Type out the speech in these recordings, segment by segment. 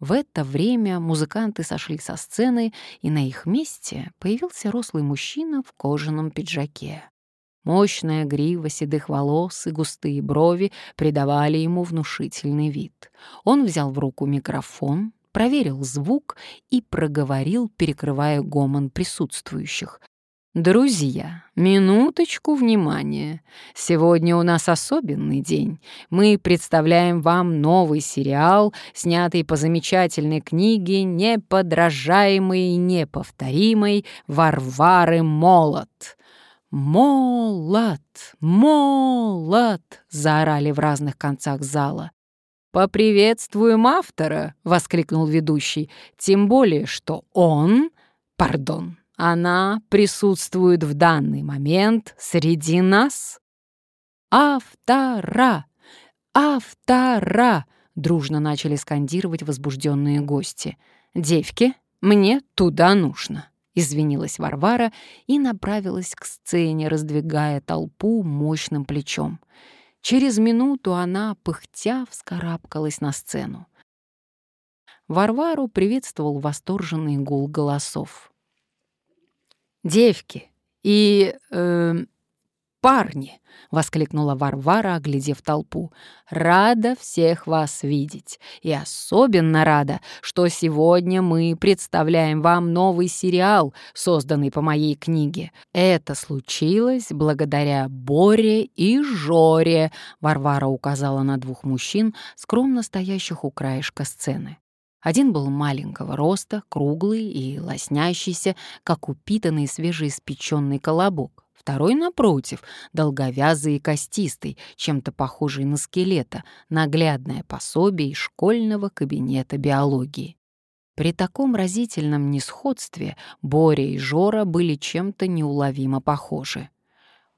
В это время музыканты сошли со сцены, и на их месте появился рослый мужчина в кожаном пиджаке. Мощная грива седых волос и густые брови придавали ему внушительный вид. Он взял в руку микрофон, проверил звук и проговорил, перекрывая гомон присутствующих. Друзья, минуточку внимания. Сегодня у нас особенный день. Мы представляем вам новый сериал, снятый по замечательной книге неподражаемой и неповторимой Варвары Молот. «Молот! Молот!» — заорали в разных концах зала. «Поприветствуем автора!» — воскликнул ведущий. «Тем более, что он... Пардон, она присутствует в данный момент среди нас. «Автора! Автора!» — дружно начали скандировать возбужденные гости. «Девки, мне туда нужно!» — извинилась Варвара и направилась к сцене, раздвигая толпу мощным плечом. Через минуту она, пыхтя, вскарабкалась на сцену. Варвару приветствовал восторженный гул голосов девки и... Э, парни!» — воскликнула Варвара, оглядев толпу. «Рада всех вас видеть. И особенно рада, что сегодня мы представляем вам новый сериал, созданный по моей книге. Это случилось благодаря Боре и Жоре», — Варвара указала на двух мужчин, скромно стоящих у краешка сцены. Один был маленького роста, круглый и лоснящийся, как упитанный свежеиспеченный колобок. Второй, напротив, долговязый и костистый, чем-то похожий на скелета, наглядное пособие из школьного кабинета биологии. При таком разительном несходстве Боря и Жора были чем-то неуловимо похожи.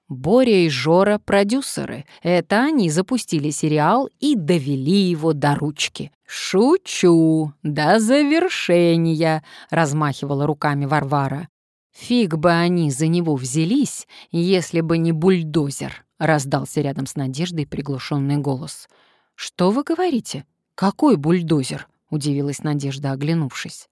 Боря и Жора — продюсеры. Это они запустили сериал и довели его до ручки. «Шучу! До завершения!» — размахивала руками Варвара. «Фиг бы они за него взялись, если бы не бульдозер!» — раздался рядом с Надеждой приглушенный голос. «Что вы говорите? Какой бульдозер?» — удивилась Надежда, оглянувшись.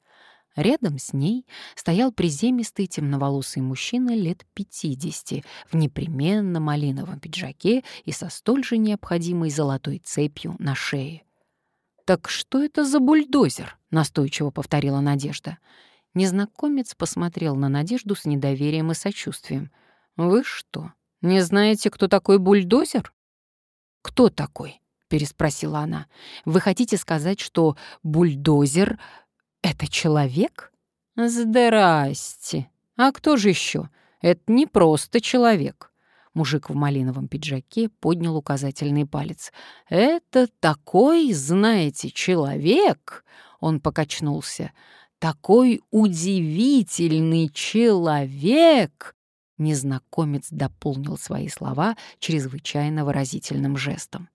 Рядом с ней стоял приземистый темноволосый мужчина лет пятидесяти в непременно малиновом пиджаке и со столь же необходимой золотой цепью на шее. «Так что это за бульдозер?» — настойчиво повторила Надежда. Незнакомец посмотрел на Надежду с недоверием и сочувствием. «Вы что, не знаете, кто такой бульдозер?» «Кто такой?» — переспросила она. «Вы хотите сказать, что бульдозер «Это человек?» «Здрасте! А кто же еще? Это не просто человек!» Мужик в малиновом пиджаке поднял указательный палец. «Это такой, знаете, человек!» Он покачнулся. «Такой удивительный человек!» Незнакомец дополнил свои слова чрезвычайно выразительным жестом.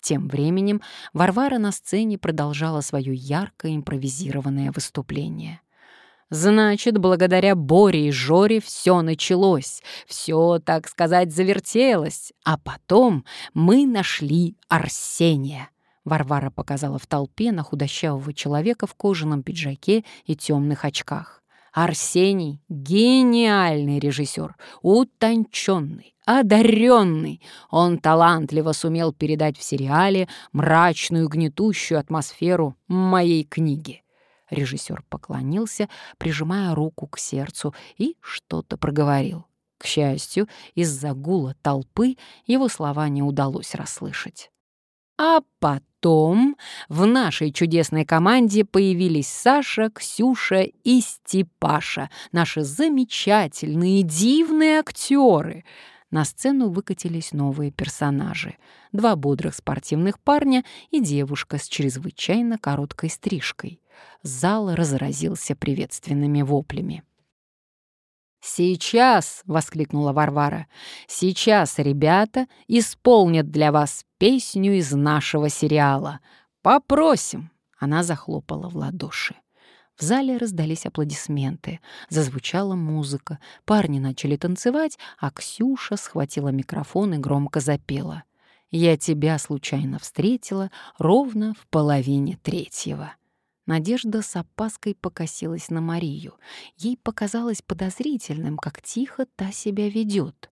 Тем временем Варвара на сцене продолжала свое яркое импровизированное выступление. Значит, благодаря Боре и Жоре все началось, все, так сказать, завертелось, а потом мы нашли Арсения. Варвара показала в толпе на худощавого человека в кожаном пиджаке и темных очках. Арсений — гениальный режиссер, утонченный, одаренный. Он талантливо сумел передать в сериале мрачную гнетущую атмосферу моей книги. Режиссер поклонился, прижимая руку к сердцу, и что-то проговорил. К счастью, из-за гула толпы его слова не удалось расслышать. А потом в нашей чудесной команде появились Саша, Ксюша и Степаша, наши замечательные, дивные актеры. На сцену выкатились новые персонажи. Два бодрых спортивных парня и девушка с чрезвычайно короткой стрижкой. Зал разразился приветственными воплями. «Сейчас!» — воскликнула Варвара. «Сейчас ребята исполнят для вас песню из нашего сериала. Попросим!» Она захлопала в ладоши. В зале раздались аплодисменты. Зазвучала музыка. Парни начали танцевать, а Ксюша схватила микрофон и громко запела. «Я тебя случайно встретила ровно в половине третьего». Надежда с опаской покосилась на Марию. Ей показалось подозрительным, как тихо та себя ведет.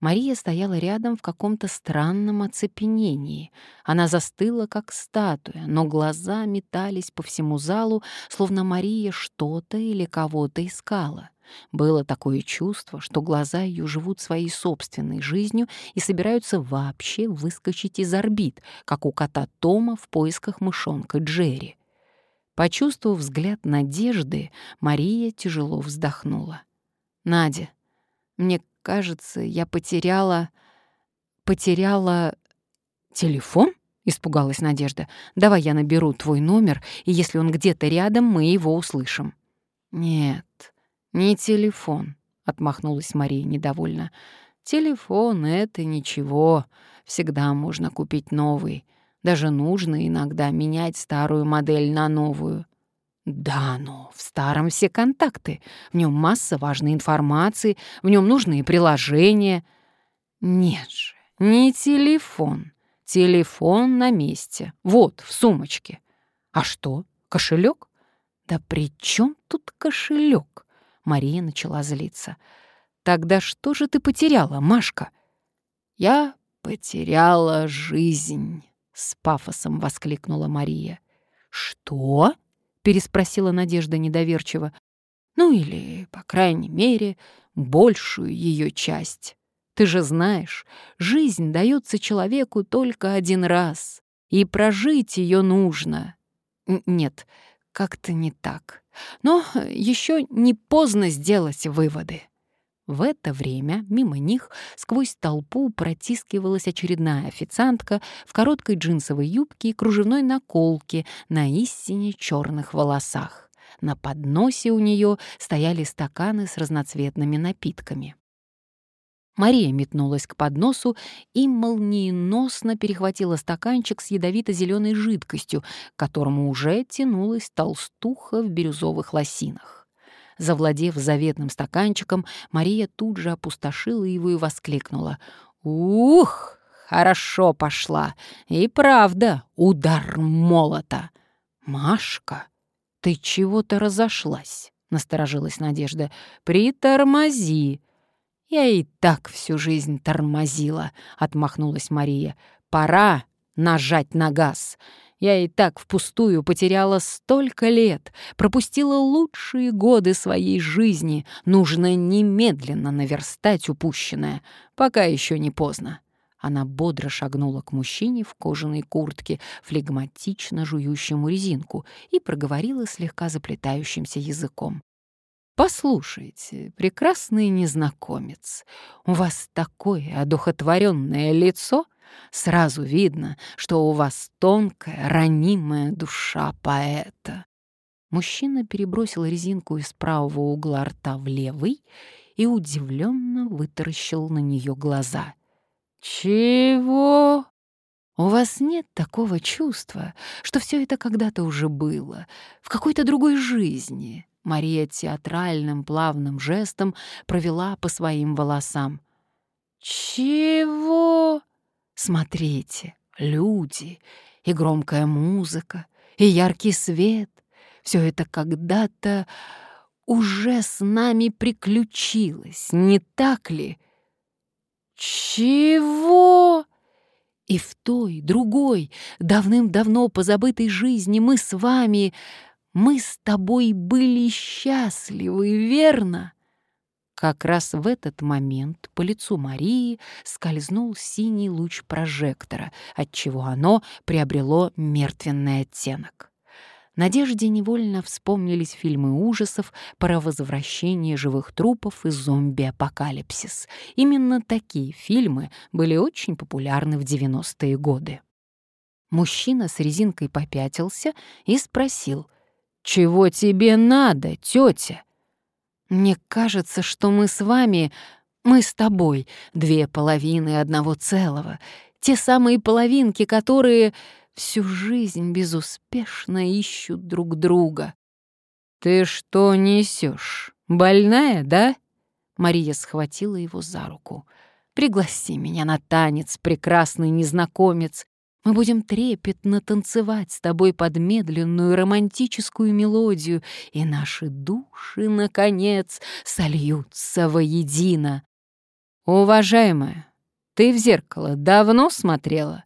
Мария стояла рядом в каком-то странном оцепенении. Она застыла, как статуя, но глаза метались по всему залу, словно Мария что-то или кого-то искала. Было такое чувство, что глаза ее живут своей собственной жизнью и собираются вообще выскочить из орбит, как у кота Тома в поисках мышонка Джерри. Почувствовав взгляд надежды, Мария тяжело вздохнула. «Надя, мне кажется, я потеряла... потеряла... телефон?» — испугалась Надежда. «Давай я наберу твой номер, и если он где-то рядом, мы его услышим». «Нет, не телефон», — отмахнулась Мария недовольно. «Телефон — это ничего. Всегда можно купить новый. Даже нужно иногда менять старую модель на новую». Да, но в старом все контакты. В нем масса важной информации, в нем нужные приложения. Нет же, не телефон. Телефон на месте. Вот, в сумочке. А что, кошелек? Да при чем тут кошелек? Мария начала злиться. Тогда что же ты потеряла, Машка? Я потеряла жизнь, с пафосом воскликнула Мария. Что? Переспросила Надежда недоверчиво. «Ну или, по крайней мере, большую ее часть. Ты же знаешь, жизнь дается человеку только один раз, и прожить ее нужно. Нет, как-то не так. Но еще не поздно сделать выводы». В это время мимо них сквозь толпу протискивалась очередная официантка в короткой джинсовой юбке и кружевной наколке на истине черных волосах. На подносе у нее стояли стаканы с разноцветными напитками. Мария метнулась к подносу и молниеносно перехватила стаканчик с ядовито-зеленой жидкостью, к которому уже тянулась толстуха в бирюзовых лосинах. Завладев заветным стаканчиком, Мария тут же опустошила его и воскликнула. «Ух, хорошо пошла! И правда, удар молота!» «Машка, ты чего-то разошлась?» — насторожилась Надежда. «Притормози!» «Я и так всю жизнь тормозила», — отмахнулась Мария. «Пора нажать на газ. Я и так впустую потеряла столько лет, пропустила лучшие годы своей жизни. Нужно немедленно наверстать упущенное, пока еще не поздно. Она бодро шагнула к мужчине в кожаной куртке, флегматично жующему резинку, и проговорила слегка заплетающимся языком. «Послушайте, прекрасный незнакомец, у вас такое одухотворенное лицо!» Сразу видно, что у вас тонкая, ранимая душа поэта. Мужчина перебросил резинку из правого угла рта в левый и удивленно вытаращил на нее глаза. «Чего?» «У вас нет такого чувства, что все это когда-то уже было, в какой-то другой жизни?» Мария театральным плавным жестом провела по своим волосам. «Чего?» Смотрите, люди, и громкая музыка, и яркий свет — все это когда-то уже с нами приключилось, не так ли? Чего? И в той, другой, давным-давно позабытой жизни мы с вами, мы с тобой были счастливы, верно? Как раз в этот момент по лицу Марии скользнул синий луч прожектора, отчего оно приобрело мертвенный оттенок. Надежде невольно вспомнились фильмы ужасов про возвращение живых трупов и зомби-апокалипсис. Именно такие фильмы были очень популярны в 90-е годы. Мужчина с резинкой попятился и спросил, «Чего тебе надо, тетя?» Мне кажется, что мы с вами, мы с тобой, две половины одного целого, те самые половинки, которые всю жизнь безуспешно ищут друг друга. Ты что несешь? Больная, да? Мария схватила его за руку. Пригласи меня на танец, прекрасный незнакомец. Мы будем трепетно танцевать с тобой под медленную романтическую мелодию, и наши души, наконец, сольются воедино. Уважаемая, ты в зеркало давно смотрела?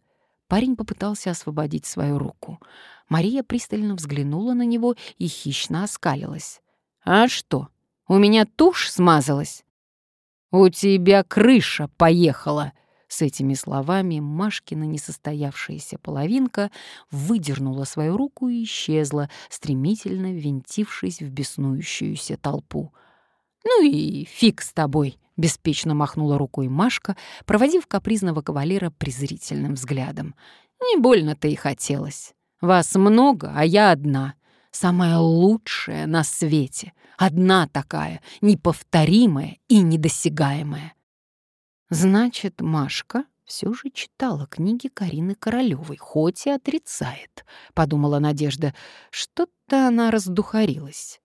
Парень попытался освободить свою руку. Мария пристально взглянула на него и хищно оскалилась. «А что, у меня тушь смазалась?» «У тебя крыша поехала!» С этими словами Машкина несостоявшаяся половинка выдернула свою руку и исчезла, стремительно ввинтившись в беснующуюся толпу. «Ну и фиг с тобой!» — беспечно махнула рукой Машка, проводив капризного кавалера презрительным взглядом. «Не больно-то и хотелось. Вас много, а я одна. Самая лучшая на свете. Одна такая, неповторимая и недосягаемая». Значит, Машка все же читала книги Карины Королевой, хоть и отрицает, подумала Надежда. Что-то она раздухарилась.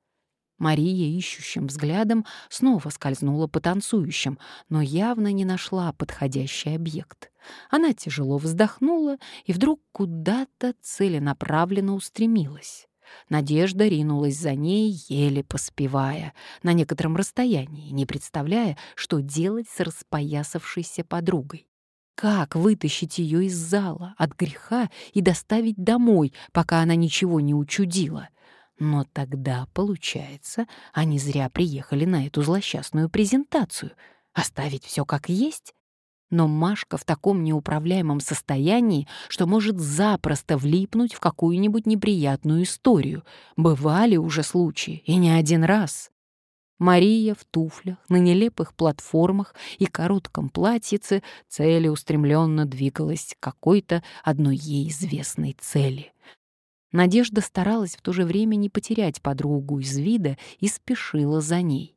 Мария ищущим взглядом снова скользнула по танцующим, но явно не нашла подходящий объект. Она тяжело вздохнула и вдруг куда-то целенаправленно устремилась. Надежда ринулась за ней, еле поспевая, на некотором расстоянии, не представляя, что делать с распоясавшейся подругой. Как вытащить ее из зала, от греха и доставить домой, пока она ничего не учудила? Но тогда, получается, они зря приехали на эту злосчастную презентацию. Оставить все как есть? Но Машка в таком неуправляемом состоянии, что может запросто влипнуть в какую-нибудь неприятную историю. Бывали уже случаи, и не один раз. Мария в туфлях, на нелепых платформах и коротком платьице целеустремленно двигалась к какой-то одной ей известной цели. Надежда старалась в то же время не потерять подругу из вида и спешила за ней.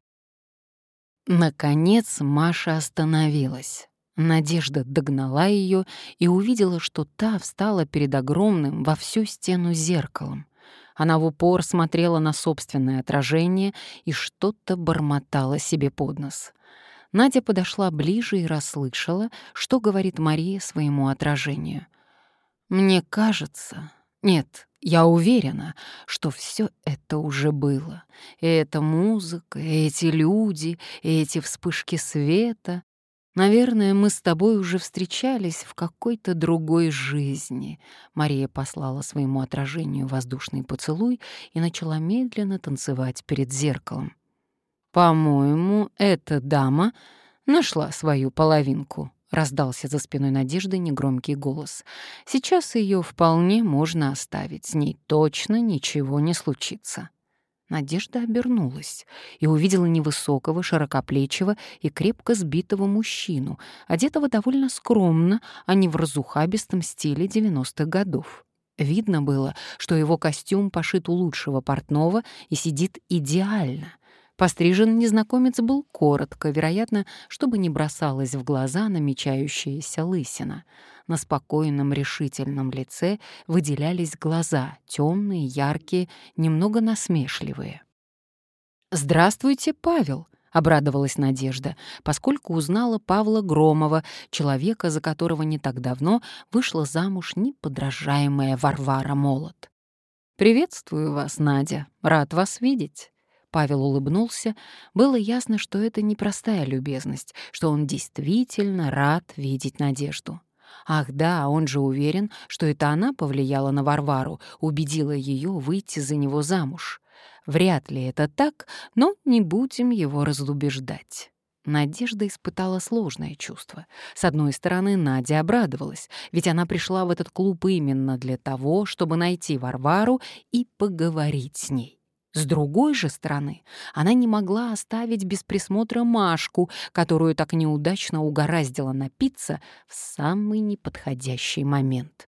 Наконец Маша остановилась. Надежда догнала ее и увидела, что та встала перед огромным во всю стену зеркалом. Она в упор смотрела на собственное отражение и что-то бормотала себе под нос. Надя подошла ближе и расслышала, что говорит Мария своему отражению. «Мне кажется... Нет, я уверена, что все это уже было. И эта музыка, и эти люди, и эти вспышки света. Наверное, мы с тобой уже встречались в какой-то другой жизни. Мария послала своему отражению воздушный поцелуй и начала медленно танцевать перед зеркалом. По-моему, эта дама нашла свою половинку. Раздался за спиной Надежды негромкий голос. Сейчас ее вполне можно оставить, с ней точно ничего не случится. Надежда обернулась и увидела невысокого, широкоплечего и крепко сбитого мужчину, одетого довольно скромно, а не в разухабистом стиле 90-х годов. Видно было, что его костюм пошит у лучшего портного и сидит идеально. Пострижен незнакомец был коротко, вероятно, чтобы не бросалась в глаза намечающаяся лысина. На спокойном, решительном лице выделялись глаза, темные, яркие, немного насмешливые. «Здравствуйте, Павел!» — обрадовалась Надежда, поскольку узнала Павла Громова, человека, за которого не так давно вышла замуж неподражаемая Варвара Молот. «Приветствую вас, Надя. Рад вас видеть». Павел улыбнулся. Было ясно, что это непростая любезность, что он действительно рад видеть Надежду. Ах да, он же уверен, что это она повлияла на Варвару, убедила ее выйти за него замуж. Вряд ли это так, но не будем его разубеждать. Надежда испытала сложное чувство. С одной стороны, Надя обрадовалась, ведь она пришла в этот клуб именно для того, чтобы найти Варвару и поговорить с ней. С другой же стороны, она не могла оставить без присмотра Машку, которую так неудачно угораздило напиться в самый неподходящий момент.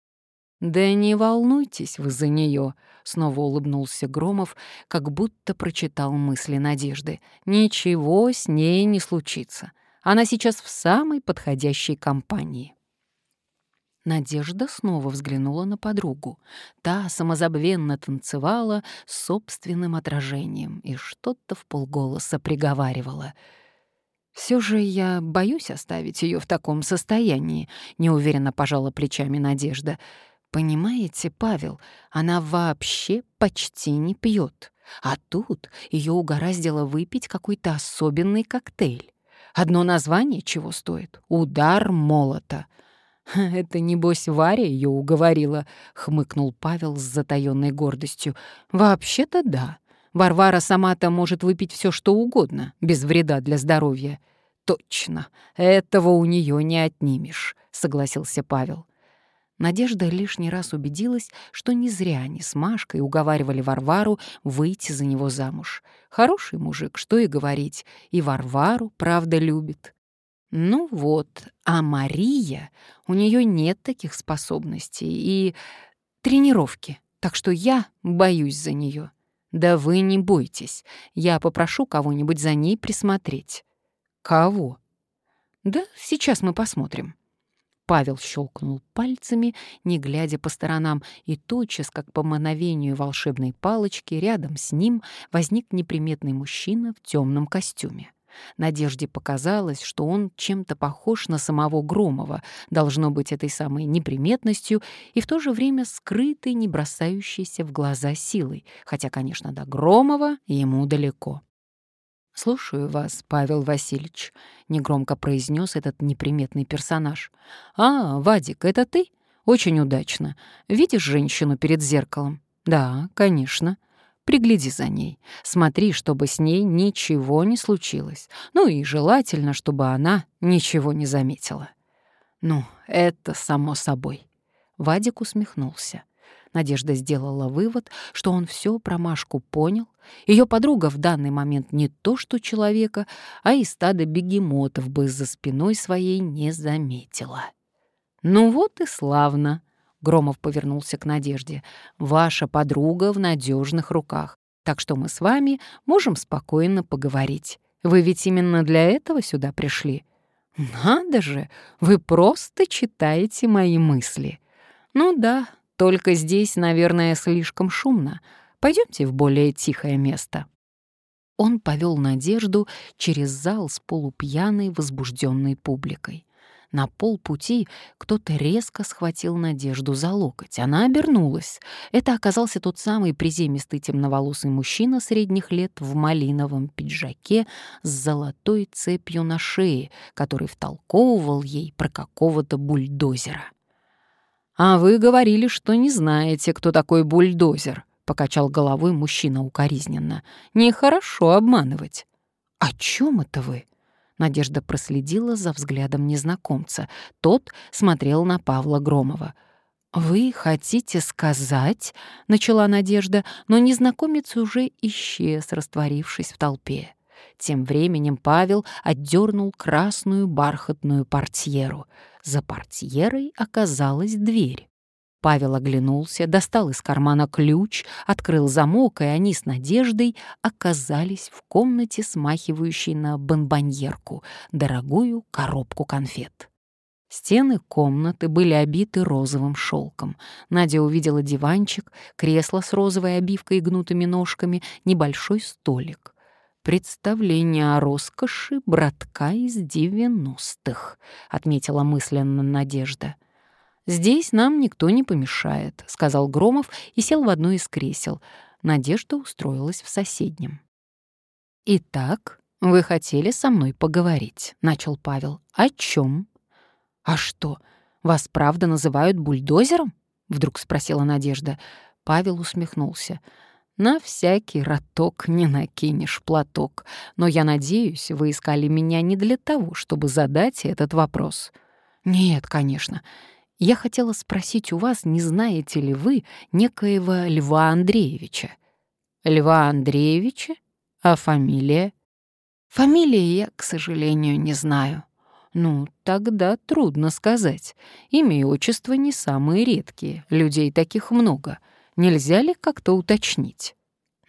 «Да не волнуйтесь вы за нее», — снова улыбнулся Громов, как будто прочитал мысли Надежды. «Ничего с ней не случится. Она сейчас в самой подходящей компании». Надежда снова взглянула на подругу. Та самозабвенно танцевала с собственным отражением и что-то в полголоса приговаривала. Все же я боюсь оставить ее в таком состоянии, неуверенно пожала плечами Надежда. Понимаете, Павел, она вообще почти не пьет. А тут ее угораздило выпить какой-то особенный коктейль. Одно название чего стоит? «Удар молота». «Это, небось, Варя ее уговорила», — хмыкнул Павел с затаённой гордостью. «Вообще-то да. Варвара сама-то может выпить все, что угодно, без вреда для здоровья». «Точно, этого у нее не отнимешь», — согласился Павел. Надежда лишний раз убедилась, что не зря они с Машкой уговаривали Варвару выйти за него замуж. Хороший мужик, что и говорить, и Варвару, правда, любит. Ну вот, а Мария, у нее нет таких способностей и тренировки, так что я боюсь за нее. Да вы не бойтесь, я попрошу кого-нибудь за ней присмотреть. Кого? Да сейчас мы посмотрим. Павел щелкнул пальцами, не глядя по сторонам, и тотчас, как по мановению волшебной палочки, рядом с ним возник неприметный мужчина в темном костюме. Надежде показалось, что он чем-то похож на самого Громова, должно быть этой самой неприметностью и в то же время скрытой, не бросающейся в глаза силой, хотя, конечно, до Громова ему далеко. «Слушаю вас, Павел Васильевич», — негромко произнес этот неприметный персонаж. «А, Вадик, это ты? Очень удачно. Видишь женщину перед зеркалом?» «Да, конечно. Пригляди за ней. Смотри, чтобы с ней ничего не случилось. Ну и желательно, чтобы она ничего не заметила». «Ну, это само собой». Вадик усмехнулся. Надежда сделала вывод, что он все про Машку понял. Ее подруга в данный момент не то что человека, а и стадо бегемотов бы за спиной своей не заметила. «Ну вот и славно», — Громов повернулся к Надежде. «Ваша подруга в надежных руках, так что мы с вами можем спокойно поговорить. Вы ведь именно для этого сюда пришли?» «Надо же, вы просто читаете мои мысли». «Ну да, только здесь, наверное, слишком шумно. Пойдемте в более тихое место». Он повел Надежду через зал с полупьяной, возбужденной публикой. На полпути кто-то резко схватил Надежду за локоть. Она обернулась. Это оказался тот самый приземистый темноволосый мужчина средних лет в малиновом пиджаке с золотой цепью на шее, который втолковывал ей про какого-то бульдозера. «А вы говорили, что не знаете, кто такой бульдозер», — покачал головой мужчина укоризненно. «Нехорошо обманывать». «О чем это вы?» Надежда проследила за взглядом незнакомца. Тот смотрел на Павла Громова. «Вы хотите сказать?» — начала Надежда, но незнакомец уже исчез, растворившись в толпе. Тем временем Павел отдернул красную бархатную портьеру. За портьерой оказалась дверь. Павел оглянулся, достал из кармана ключ, открыл замок, и они с Надеждой оказались в комнате, смахивающей на бомбоньерку, дорогую коробку конфет. Стены комнаты были обиты розовым шелком. Надя увидела диванчик, кресло с розовой обивкой и гнутыми ножками, небольшой столик. «Представление о роскоши братка из девяностых», — отметила мысленно Надежда. «Здесь нам никто не помешает», — сказал Громов и сел в одно из кресел. Надежда устроилась в соседнем. «Итак, вы хотели со мной поговорить», — начал Павел. «О чем?» «А что, вас правда называют бульдозером?» — вдруг спросила Надежда. Павел усмехнулся. На всякий роток не накинешь платок. Но я надеюсь, вы искали меня не для того, чтобы задать этот вопрос. Нет, конечно. Я хотела спросить у вас, не знаете ли вы некоего Льва Андреевича? Льва Андреевича? А фамилия? Фамилии я, к сожалению, не знаю. Ну, тогда трудно сказать. Имя и отчество не самые редкие, людей таких много — Нельзя ли как-то уточнить?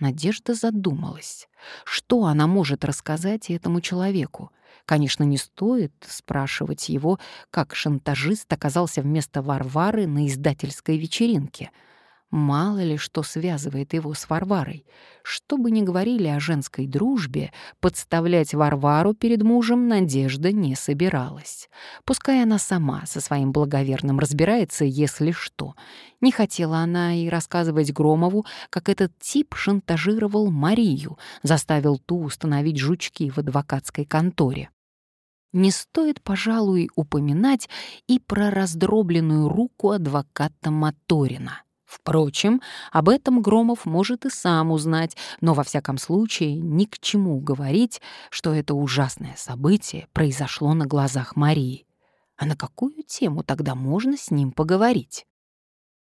Надежда задумалась. Что она может рассказать этому человеку? Конечно, не стоит спрашивать его, как шантажист оказался вместо Варвары на издательской вечеринке. Мало ли что связывает его с Варварой. Что бы ни говорили о женской дружбе, подставлять Варвару перед мужем Надежда не собиралась. Пускай она сама со своим благоверным разбирается, если что. Не хотела она и рассказывать Громову, как этот тип шантажировал Марию, заставил ту установить жучки в адвокатской конторе. Не стоит, пожалуй, упоминать и про раздробленную руку адвоката Моторина. Впрочем, об этом Громов может и сам узнать, но во всяком случае ни к чему говорить, что это ужасное событие произошло на глазах Марии. А на какую тему тогда можно с ним поговорить?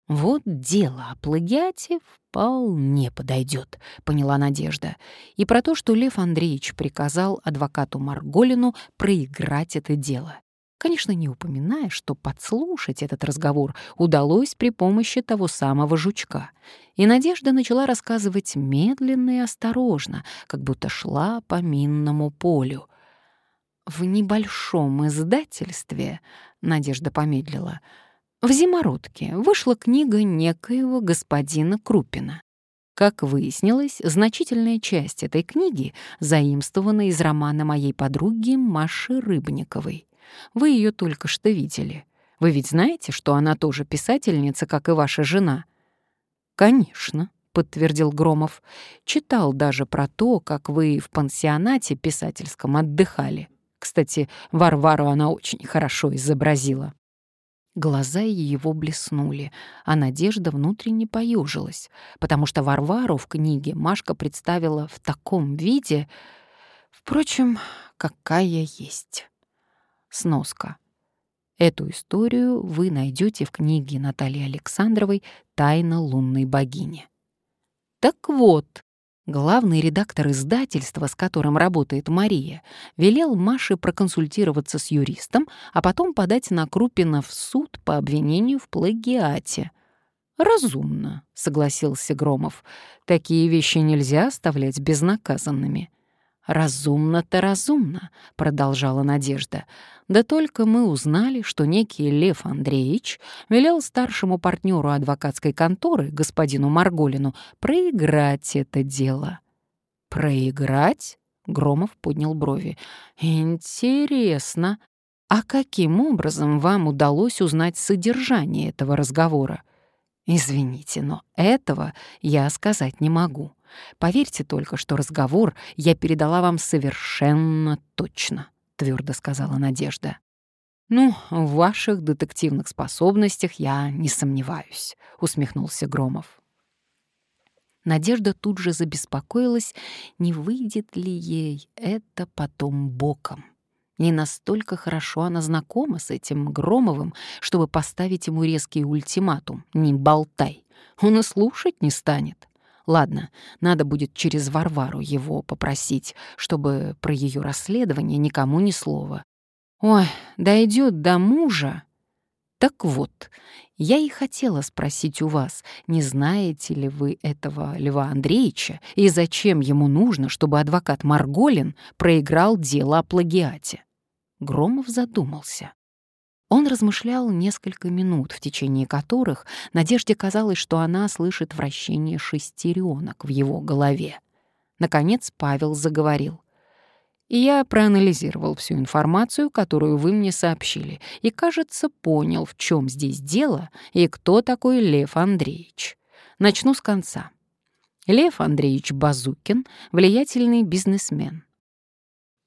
«Вот дело о плагиате вполне подойдет», — поняла Надежда. И про то, что Лев Андреевич приказал адвокату Марголину проиграть это дело. Конечно, не упоминая, что подслушать этот разговор удалось при помощи того самого жучка. И Надежда начала рассказывать медленно и осторожно, как будто шла по минному полю. В небольшом издательстве, Надежда помедлила, в «Зимородке» вышла книга некоего господина Крупина. Как выяснилось, значительная часть этой книги заимствована из романа моей подруги Маши Рыбниковой. Вы ее только что видели. Вы ведь знаете, что она тоже писательница, как и ваша жена?» «Конечно», — подтвердил Громов. «Читал даже про то, как вы в пансионате писательском отдыхали. Кстати, Варвару она очень хорошо изобразила». Глаза его блеснули, а Надежда внутренне поежилась, потому что Варвару в книге Машка представила в таком виде, впрочем, какая есть. Сноска. Эту историю вы найдете в книге Натальи Александровой «Тайна лунной богини». Так вот, главный редактор издательства, с которым работает Мария, велел Маше проконсультироваться с юристом, а потом подать на Крупина в суд по обвинению в плагиате. «Разумно», — согласился Громов. «Такие вещи нельзя оставлять безнаказанными». «Разумно-то разумно», — продолжала Надежда. «Да только мы узнали, что некий Лев Андреевич велел старшему партнеру адвокатской конторы, господину Марголину, проиграть это дело». «Проиграть?» — Громов поднял брови. «Интересно. А каким образом вам удалось узнать содержание этого разговора?» «Извините, но этого я сказать не могу». Поверьте только, что разговор я передала вам совершенно точно», — твердо сказала Надежда. «Ну, в ваших детективных способностях я не сомневаюсь», — усмехнулся Громов. Надежда тут же забеспокоилась, не выйдет ли ей это потом боком. Не настолько хорошо она знакома с этим Громовым, чтобы поставить ему резкий ультиматум «не болтай». Он и слушать не станет. Ладно, надо будет через Варвару его попросить, чтобы про ее расследование никому ни слова. Ой, дойдет до мужа. Так вот, я и хотела спросить у вас, не знаете ли вы этого Льва Андреевича и зачем ему нужно, чтобы адвокат Марголин проиграл дело о плагиате? Громов задумался. Он размышлял несколько минут, в течение которых Надежде казалось, что она слышит вращение шестеренок в его голове. Наконец Павел заговорил. «Я проанализировал всю информацию, которую вы мне сообщили, и, кажется, понял, в чем здесь дело и кто такой Лев Андреевич. Начну с конца. Лев Андреевич Базукин — влиятельный бизнесмен.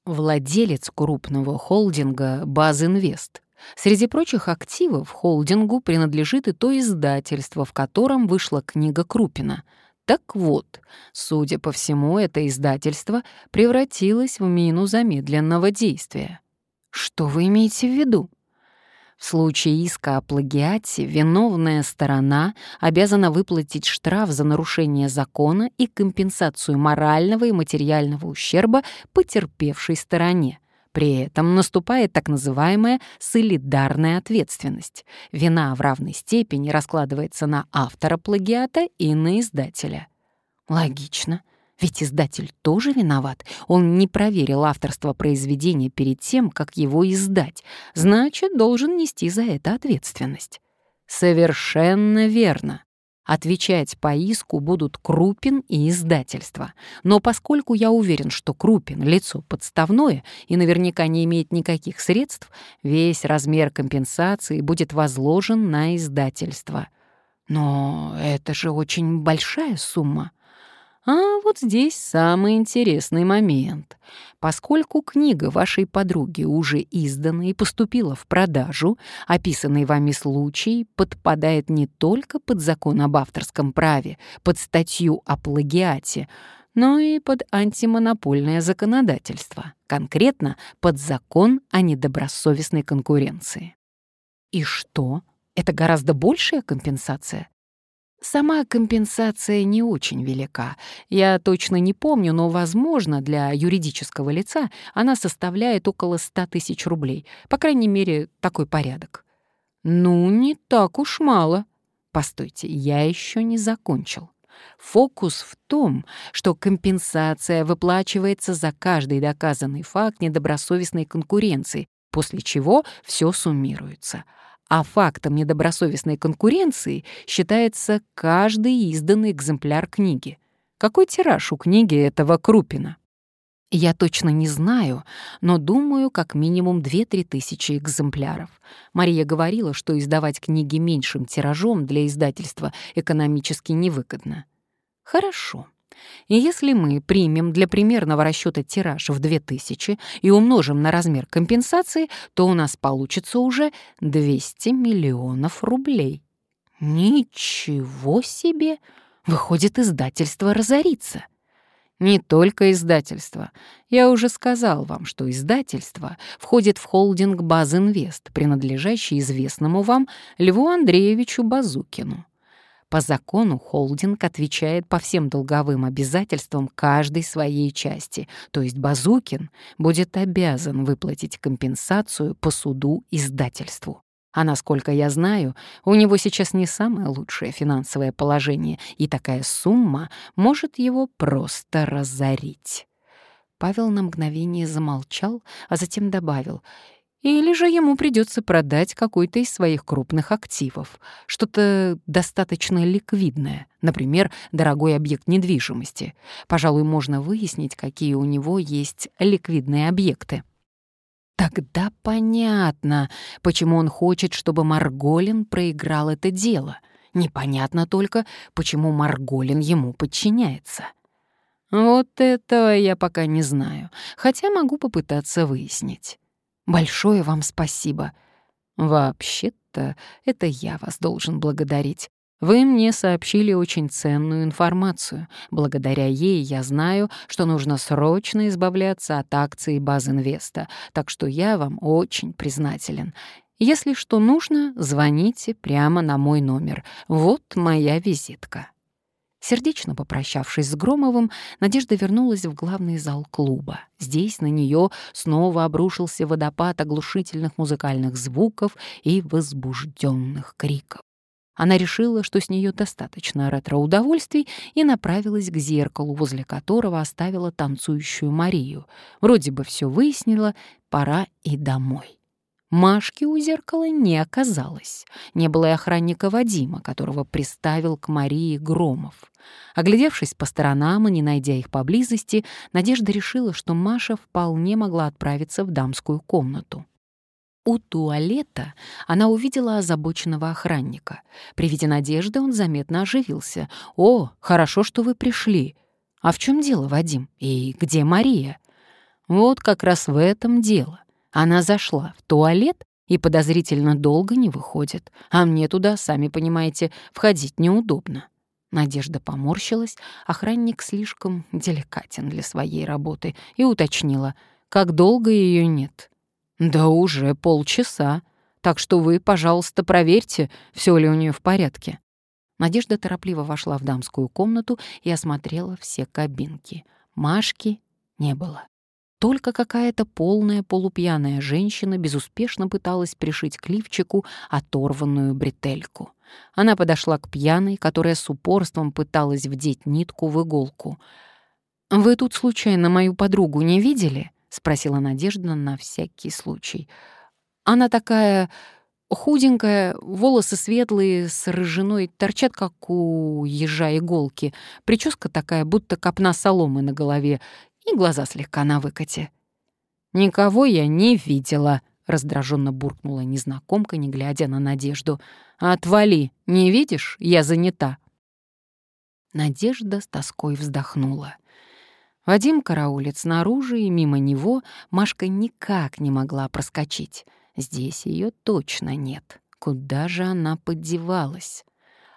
Владелец крупного холдинга «Базинвест», Среди прочих активов холдингу принадлежит и то издательство, в котором вышла книга Крупина. Так вот, судя по всему, это издательство превратилось в мину замедленного действия. Что вы имеете в виду? В случае иска о плагиате виновная сторона обязана выплатить штраф за нарушение закона и компенсацию морального и материального ущерба потерпевшей стороне. При этом наступает так называемая солидарная ответственность. Вина в равной степени раскладывается на автора плагиата и на издателя. Логично. Ведь издатель тоже виноват. Он не проверил авторство произведения перед тем, как его издать. Значит, должен нести за это ответственность. Совершенно верно. Отвечать по иску будут Крупин и издательство. Но поскольку я уверен, что Крупин — лицо подставное и наверняка не имеет никаких средств, весь размер компенсации будет возложен на издательство. Но это же очень большая сумма. А вот здесь самый интересный момент. Поскольку книга вашей подруги уже издана и поступила в продажу, описанный вами случай подпадает не только под закон об авторском праве, под статью о плагиате, но и под антимонопольное законодательство, конкретно под закон о недобросовестной конкуренции. И что? Это гораздо большая компенсация? Сама компенсация не очень велика. Я точно не помню, но, возможно, для юридического лица она составляет около 100 тысяч рублей. По крайней мере, такой порядок. Ну, не так уж мало. Постойте, я еще не закончил. Фокус в том, что компенсация выплачивается за каждый доказанный факт недобросовестной конкуренции, после чего все суммируется — а фактом недобросовестной конкуренции считается каждый изданный экземпляр книги. Какой тираж у книги этого Крупина? Я точно не знаю, но думаю, как минимум 2-3 тысячи экземпляров. Мария говорила, что издавать книги меньшим тиражом для издательства экономически невыгодно. Хорошо. И если мы примем для примерного расчета тираж в 2000 и умножим на размер компенсации, то у нас получится уже 200 миллионов рублей. Ничего себе! Выходит, издательство разорится. Не только издательство. Я уже сказал вам, что издательство входит в холдинг «Базинвест», принадлежащий известному вам Льву Андреевичу Базукину. По закону холдинг отвечает по всем долговым обязательствам каждой своей части, то есть Базукин будет обязан выплатить компенсацию по суду издательству. А насколько я знаю, у него сейчас не самое лучшее финансовое положение, и такая сумма может его просто разорить. Павел на мгновение замолчал, а затем добавил — или же ему придется продать какой-то из своих крупных активов, что-то достаточно ликвидное, например, дорогой объект недвижимости. Пожалуй, можно выяснить, какие у него есть ликвидные объекты. Тогда понятно, почему он хочет, чтобы Марголин проиграл это дело. Непонятно только, почему Марголин ему подчиняется. Вот этого я пока не знаю, хотя могу попытаться выяснить. Большое вам спасибо. Вообще-то, это я вас должен благодарить. Вы мне сообщили очень ценную информацию. Благодаря ей я знаю, что нужно срочно избавляться от акций Базинвеста, так что я вам очень признателен. Если что нужно, звоните прямо на мой номер. Вот моя визитка. Сердечно попрощавшись с Громовым, Надежда вернулась в главный зал клуба. Здесь на нее снова обрушился водопад оглушительных музыкальных звуков и возбужденных криков. Она решила, что с нее достаточно ретро-удовольствий, и направилась к зеркалу, возле которого оставила танцующую Марию. Вроде бы все выяснила, пора и домой. Машки у зеркала не оказалось. Не было и охранника Вадима, которого приставил к Марии Громов. Оглядевшись по сторонам и не найдя их поблизости, Надежда решила, что Маша вполне могла отправиться в дамскую комнату. У туалета она увидела озабоченного охранника. При виде Надежды он заметно оживился. «О, хорошо, что вы пришли. А в чем дело, Вадим? И где Мария?» «Вот как раз в этом дело. Она зашла в туалет и подозрительно долго не выходит, а мне туда, сами понимаете, входить неудобно. Надежда поморщилась, охранник слишком деликатен для своей работы, и уточнила, как долго ее нет. «Да уже полчаса, так что вы, пожалуйста, проверьте, все ли у нее в порядке». Надежда торопливо вошла в дамскую комнату и осмотрела все кабинки. Машки не было. Только какая-то полная полупьяная женщина безуспешно пыталась пришить к лифчику оторванную бретельку. Она подошла к пьяной, которая с упорством пыталась вдеть нитку в иголку. «Вы тут случайно мою подругу не видели?» — спросила Надежда на всякий случай. «Она такая Худенькая, волосы светлые, с рыжиной, торчат, как у ежа иголки. Прическа такая, будто копна соломы на голове, и глаза слегка на выкате. «Никого я не видела», — раздраженно буркнула незнакомка, не глядя на Надежду. «Отвали! Не видишь? Я занята!» Надежда с тоской вздохнула. Вадим караулит снаружи, и мимо него Машка никак не могла проскочить. Здесь ее точно нет. Куда же она поддевалась?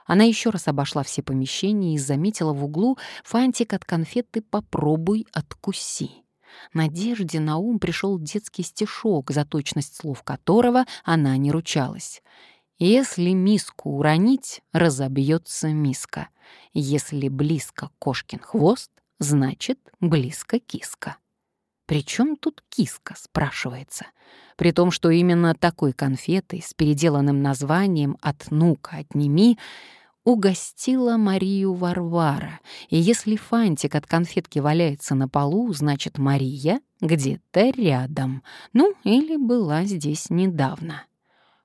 Она еще раз обошла все помещения и заметила в углу фантик от конфеты «Попробуй, откуси». Надежде на ум пришел детский стишок, за точность слов которого она не ручалась. «Если миску уронить, разобьется миска. Если близко кошкин хвост, значит, близко киска». «При чем тут киска?» — спрашивается. При том, что именно такой конфетой с переделанным названием «От ну-ка, отними» угостила Марию Варвара, и если фантик от конфетки валяется на полу, значит, Мария где-то рядом, ну, или была здесь недавно.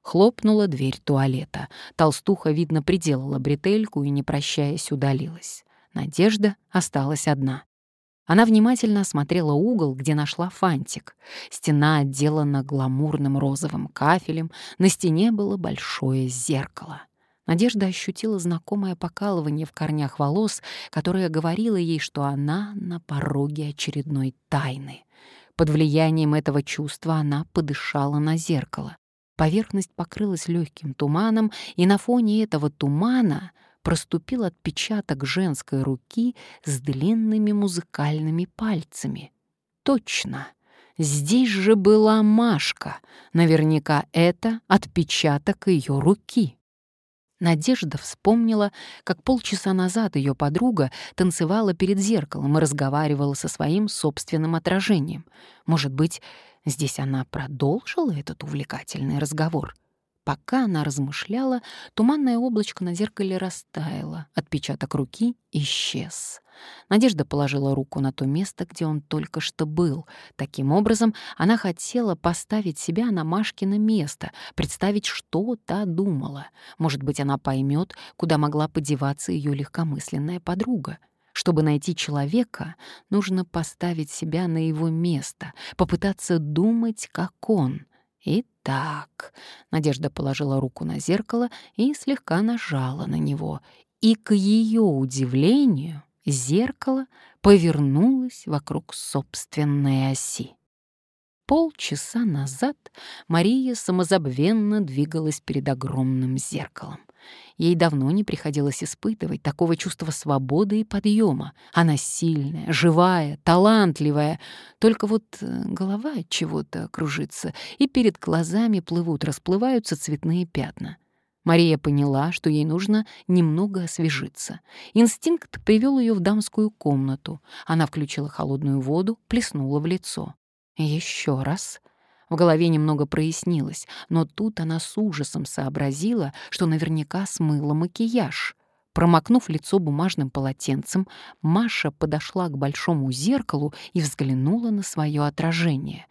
Хлопнула дверь туалета. Толстуха, видно, приделала бретельку и, не прощаясь, удалилась. Надежда осталась одна. Она внимательно осмотрела угол, где нашла фантик. Стена отделана гламурным розовым кафелем, на стене было большое зеркало. Надежда ощутила знакомое покалывание в корнях волос, которое говорило ей, что она на пороге очередной тайны. Под влиянием этого чувства она подышала на зеркало. Поверхность покрылась легким туманом, и на фоне этого тумана проступил отпечаток женской руки с длинными музыкальными пальцами. Точно! Здесь же была Машка. Наверняка это отпечаток ее руки. Надежда вспомнила, как полчаса назад ее подруга танцевала перед зеркалом и разговаривала со своим собственным отражением. Может быть, здесь она продолжила этот увлекательный разговор? Пока она размышляла, туманное облачко на зеркале растаяло, отпечаток руки исчез. Надежда положила руку на то место, где он только что был. Таким образом, она хотела поставить себя на Машкино место, представить, что та думала. Может быть, она поймет, куда могла подеваться ее легкомысленная подруга. Чтобы найти человека, нужно поставить себя на его место, попытаться думать, как он — Итак, Надежда положила руку на зеркало и слегка нажала на него. И к ее удивлению зеркало повернулось вокруг собственной оси. Полчаса назад Мария самозабвенно двигалась перед огромным зеркалом. Ей давно не приходилось испытывать такого чувства свободы и подъема. Она сильная, живая, талантливая. Только вот э, голова от чего-то кружится, и перед глазами плывут, расплываются цветные пятна. Мария поняла, что ей нужно немного освежиться. Инстинкт привел ее в дамскую комнату. Она включила холодную воду, плеснула в лицо. Еще раз — в голове немного прояснилось, но тут она с ужасом сообразила, что наверняка смыла макияж. Промокнув лицо бумажным полотенцем, Маша подошла к большому зеркалу и взглянула на свое отражение.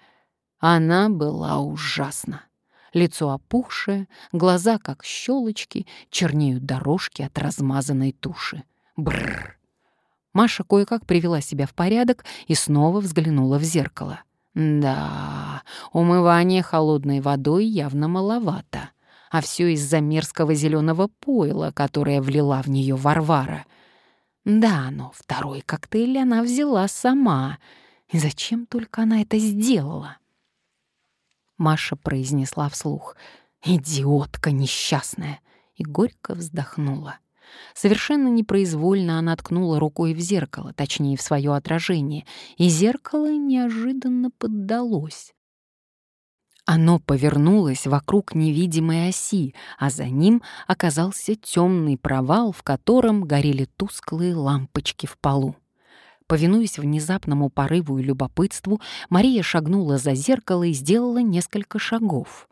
Она была ужасна. Лицо опухшее, глаза как щелочки, чернеют дорожки от размазанной туши. Бррр. Маша кое-как привела себя в порядок и снова взглянула в зеркало. Да, умывание холодной водой явно маловато. А все из-за мерзкого зеленого пойла, которое влила в нее Варвара. Да, но второй коктейль она взяла сама. И зачем только она это сделала? Маша произнесла вслух «Идиотка несчастная!» и горько вздохнула. Совершенно непроизвольно она ткнула рукой в зеркало, точнее, в свое отражение, и зеркало неожиданно поддалось. Оно повернулось вокруг невидимой оси, а за ним оказался темный провал, в котором горели тусклые лампочки в полу. Повинуясь внезапному порыву и любопытству, Мария шагнула за зеркало и сделала несколько шагов.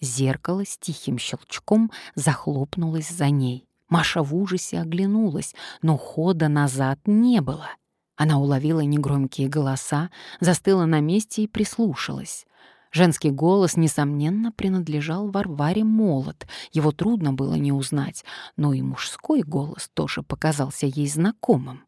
Зеркало с тихим щелчком захлопнулось за ней. Маша в ужасе оглянулась, но хода назад не было. Она уловила негромкие голоса, застыла на месте и прислушалась. Женский голос, несомненно, принадлежал Варваре Молот. Его трудно было не узнать, но и мужской голос тоже показался ей знакомым.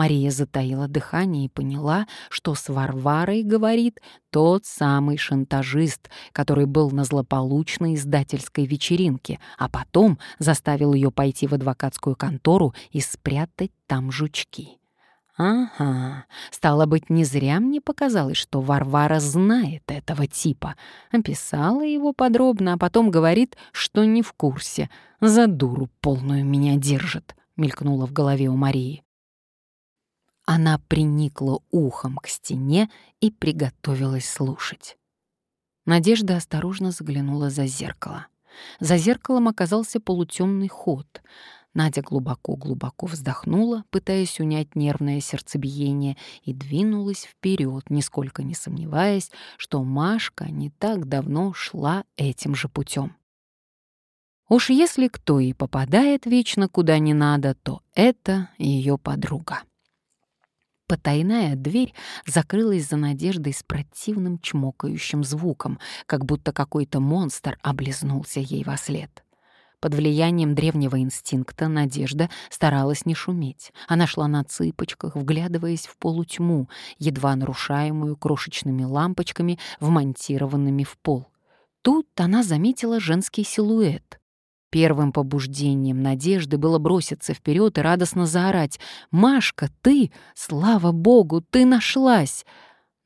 Мария затаила дыхание и поняла, что с Варварой говорит тот самый шантажист, который был на злополучной издательской вечеринке, а потом заставил ее пойти в адвокатскую контору и спрятать там жучки. Ага, стало быть, не зря мне показалось, что Варвара знает этого типа. Описала его подробно, а потом говорит, что не в курсе. За дуру полную меня держит, мелькнула в голове у Марии. Она приникла ухом к стене и приготовилась слушать. Надежда осторожно заглянула за зеркало. За зеркалом оказался полутемный ход — Надя глубоко-глубоко вздохнула, пытаясь унять нервное сердцебиение, и двинулась вперед, нисколько не сомневаясь, что Машка не так давно шла этим же путем. Уж если кто и попадает вечно куда не надо, то это ее подруга. Потайная дверь закрылась за Надеждой с противным чмокающим звуком, как будто какой-то монстр облизнулся ей во след. Под влиянием древнего инстинкта Надежда старалась не шуметь. Она шла на цыпочках, вглядываясь в полутьму, едва нарушаемую крошечными лампочками, вмонтированными в пол. Тут она заметила женский силуэт. Первым побуждением Надежды было броситься вперед и радостно заорать «Машка, ты! Слава богу, ты нашлась!»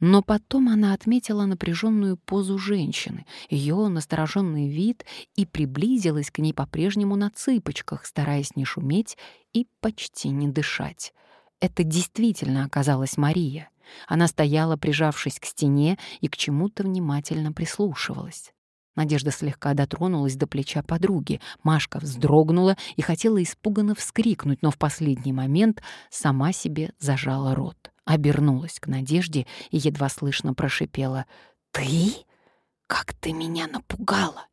Но потом она отметила напряженную позу женщины, ее настороженный вид и приблизилась к ней по-прежнему на цыпочках, стараясь не шуметь и почти не дышать. Это действительно оказалась Мария. Она стояла, прижавшись к стене, и к чему-то внимательно прислушивалась. Надежда слегка дотронулась до плеча подруги. Машка вздрогнула и хотела испуганно вскрикнуть, но в последний момент сама себе зажала рот обернулась к Надежде и едва слышно прошипела. «Ты? Как ты меня напугала!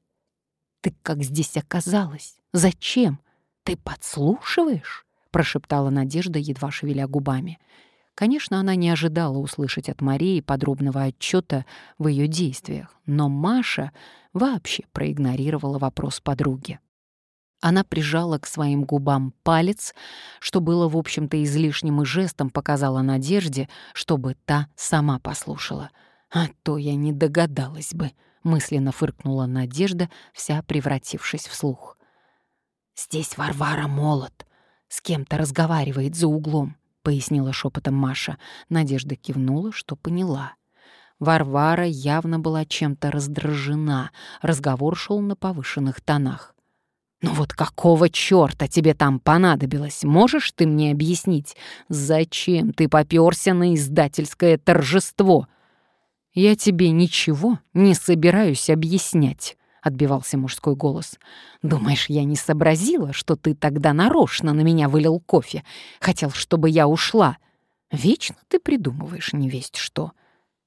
Ты как здесь оказалась? Зачем? Ты подслушиваешь?» прошептала Надежда, едва шевеля губами. Конечно, она не ожидала услышать от Марии подробного отчета в ее действиях, но Маша вообще проигнорировала вопрос подруги. Она прижала к своим губам палец, что было, в общем-то, излишним и жестом показала Надежде, чтобы та сама послушала. «А то я не догадалась бы», — мысленно фыркнула Надежда, вся превратившись в слух. «Здесь Варвара молод, с кем-то разговаривает за углом», — пояснила шепотом Маша. Надежда кивнула, что поняла. Варвара явно была чем-то раздражена, разговор шел на повышенных тонах. «Ну вот какого чёрта тебе там понадобилось? Можешь ты мне объяснить, зачем ты попёрся на издательское торжество?» «Я тебе ничего не собираюсь объяснять», — отбивался мужской голос. «Думаешь, я не сообразила, что ты тогда нарочно на меня вылил кофе? Хотел, чтобы я ушла? Вечно ты придумываешь невесть что.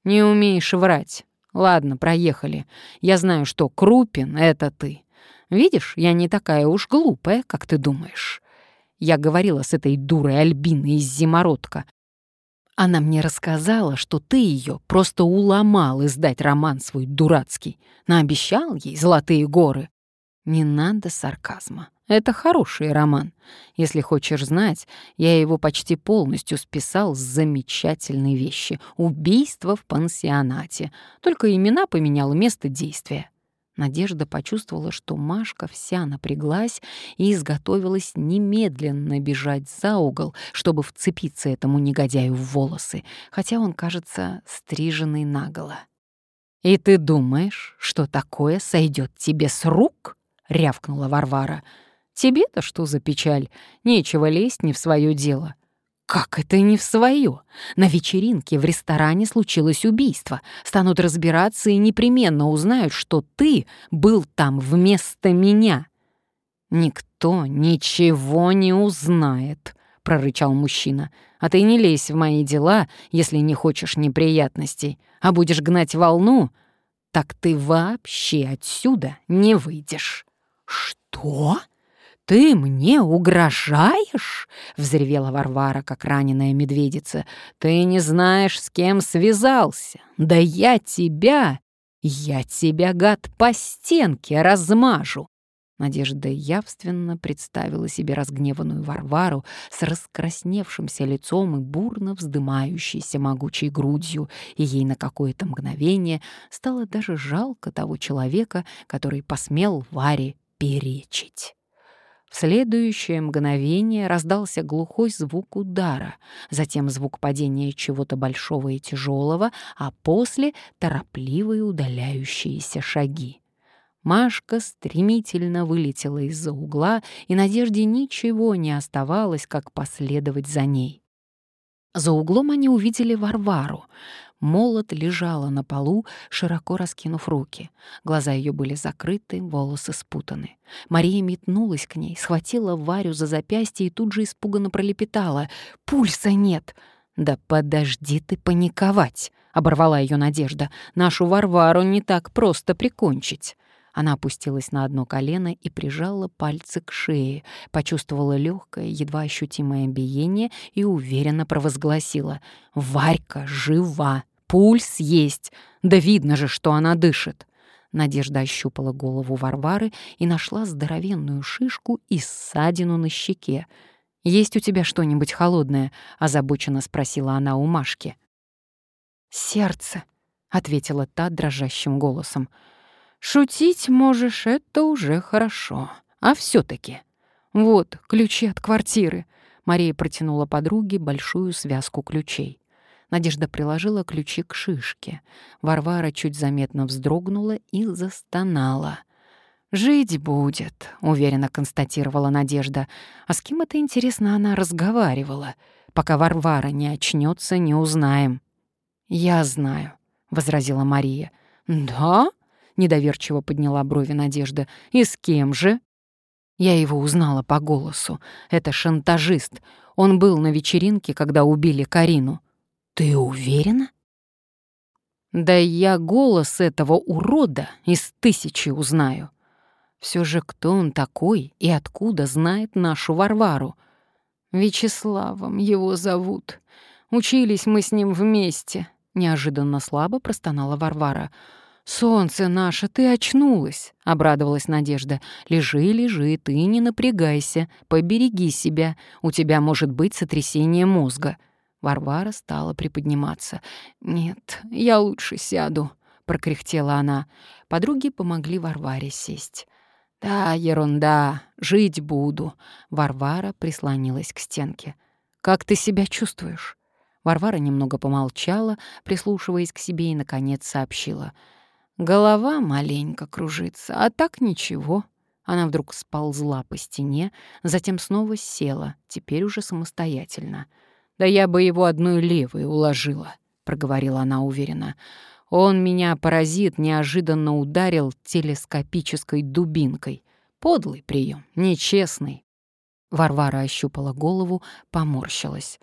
Не умеешь врать. Ладно, проехали. Я знаю, что Крупин — это ты. Видишь, я не такая уж глупая, как ты думаешь. Я говорила с этой дурой Альбиной из Зимородка. Она мне рассказала, что ты ее просто уломал издать роман свой дурацкий. Наобещал ей золотые горы. Не надо сарказма. Это хороший роман. Если хочешь знать, я его почти полностью списал с замечательной вещи — убийство в пансионате. Только имена поменял место действия. Надежда почувствовала, что Машка вся напряглась и изготовилась немедленно бежать за угол, чтобы вцепиться этому негодяю в волосы, хотя он, кажется, стриженный наголо. «И ты думаешь, что такое сойдет тебе с рук?» — рявкнула Варвара. «Тебе-то что за печаль? Нечего лезть не в свое дело. Как это не в свое? На вечеринке в ресторане случилось убийство. Станут разбираться и непременно узнают, что ты был там вместо меня. Никто ничего не узнает, прорычал мужчина. А ты не лезь в мои дела, если не хочешь неприятностей, а будешь гнать волну, так ты вообще отсюда не выйдешь. Что? «Ты мне угрожаешь?» — взревела Варвара, как раненая медведица. «Ты не знаешь, с кем связался. Да я тебя! Я тебя, гад, по стенке размажу!» Надежда явственно представила себе разгневанную Варвару с раскрасневшимся лицом и бурно вздымающейся могучей грудью, и ей на какое-то мгновение стало даже жалко того человека, который посмел Варе перечить. В следующее мгновение раздался глухой звук удара, затем звук падения чего-то большого и тяжелого, а после — торопливые удаляющиеся шаги. Машка стремительно вылетела из-за угла, и Надежде ничего не оставалось, как последовать за ней. За углом они увидели Варвару. Молот лежала на полу, широко раскинув руки. Глаза ее были закрыты, волосы спутаны. Мария метнулась к ней, схватила Варю за запястье и тут же испуганно пролепетала. «Пульса нет!» «Да подожди ты паниковать!» — оборвала ее Надежда. «Нашу Варвару не так просто прикончить!» Она опустилась на одно колено и прижала пальцы к шее, почувствовала легкое, едва ощутимое биение и уверенно провозгласила «Варька жива! Пульс есть! Да видно же, что она дышит!» Надежда ощупала голову Варвары и нашла здоровенную шишку и ссадину на щеке. «Есть у тебя что-нибудь холодное?» — озабоченно спросила она у Машки. «Сердце», — ответила та дрожащим голосом. Шутить можешь, это уже хорошо. А все таки Вот, ключи от квартиры. Мария протянула подруге большую связку ключей. Надежда приложила ключи к шишке. Варвара чуть заметно вздрогнула и застонала. «Жить будет», — уверенно констатировала Надежда. «А с кем это, интересно, она разговаривала? Пока Варвара не очнется, не узнаем». «Я знаю», — возразила Мария. «Да?» — недоверчиво подняла брови Надежда. «И с кем же?» Я его узнала по голосу. Это шантажист. Он был на вечеринке, когда убили Карину. «Ты уверена?» «Да я голос этого урода из тысячи узнаю. Все же кто он такой и откуда знает нашу Варвару? Вячеславом его зовут. Учились мы с ним вместе», — неожиданно слабо простонала Варвара. «Солнце наше, ты очнулась!» — обрадовалась Надежда. «Лежи, лежи, ты не напрягайся, побереги себя, у тебя может быть сотрясение мозга». Варвара стала приподниматься. «Нет, я лучше сяду», — прокряхтела она. Подруги помогли Варваре сесть. «Да, ерунда, жить буду», — Варвара прислонилась к стенке. «Как ты себя чувствуешь?» Варвара немного помолчала, прислушиваясь к себе, и, наконец, сообщила — Голова маленько кружится, а так ничего. Она вдруг сползла по стене, затем снова села, теперь уже самостоятельно. «Да я бы его одной левой уложила», — проговорила она уверенно. «Он меня, паразит, неожиданно ударил телескопической дубинкой. Подлый прием, нечестный». Варвара ощупала голову, поморщилась.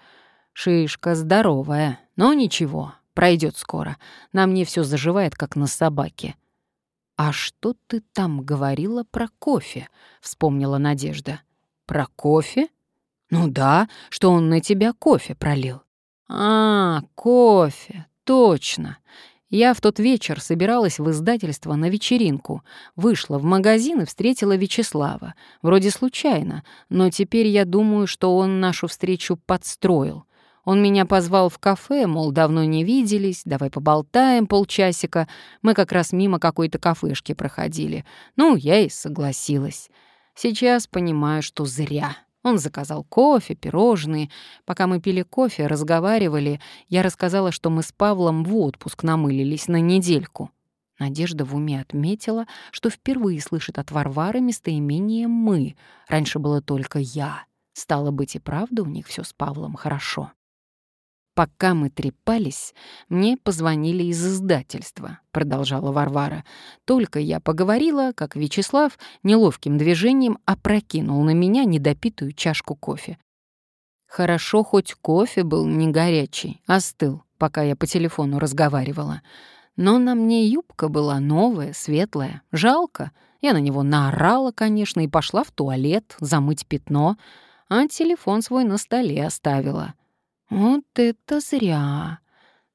«Шишка здоровая, но ничего, Пройдет скоро. На мне все заживает, как на собаке». «А что ты там говорила про кофе?» — вспомнила Надежда. «Про кофе?» «Ну да, что он на тебя кофе пролил». «А, кофе, точно. Я в тот вечер собиралась в издательство на вечеринку. Вышла в магазин и встретила Вячеслава. Вроде случайно, но теперь я думаю, что он нашу встречу подстроил. Он меня позвал в кафе, мол, давно не виделись, давай поболтаем полчасика. Мы как раз мимо какой-то кафешки проходили. Ну, я и согласилась. Сейчас понимаю, что зря. Он заказал кофе, пирожные. Пока мы пили кофе, разговаривали, я рассказала, что мы с Павлом в отпуск намылились на недельку. Надежда в уме отметила, что впервые слышит от Варвары местоимение «мы». Раньше было только «я». Стало быть, и правда у них все с Павлом хорошо. «Пока мы трепались, мне позвонили из издательства», — продолжала Варвара. «Только я поговорила, как Вячеслав неловким движением опрокинул на меня недопитую чашку кофе. Хорошо, хоть кофе был не горячий, остыл, пока я по телефону разговаривала. Но на мне юбка была новая, светлая. Жалко. Я на него наорала, конечно, и пошла в туалет замыть пятно, а телефон свой на столе оставила». «Вот это зря!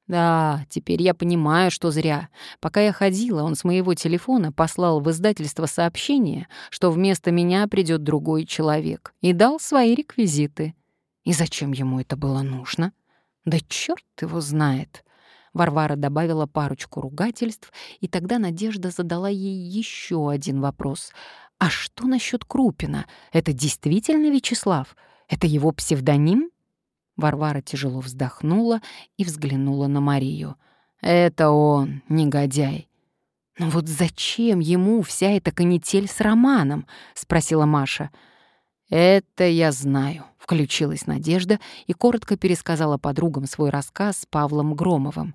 Да, теперь я понимаю, что зря. Пока я ходила, он с моего телефона послал в издательство сообщение, что вместо меня придет другой человек, и дал свои реквизиты. И зачем ему это было нужно? Да черт его знает. Варвара добавила парочку ругательств, и тогда Надежда задала ей еще один вопрос. «А что насчет Крупина? Это действительно Вячеслав? Это его псевдоним?» Варвара тяжело вздохнула и взглянула на Марию. «Это он, негодяй». «Но вот зачем ему вся эта канитель с Романом?» — спросила Маша. «Это я знаю», — включилась Надежда и коротко пересказала подругам свой рассказ с Павлом Громовым.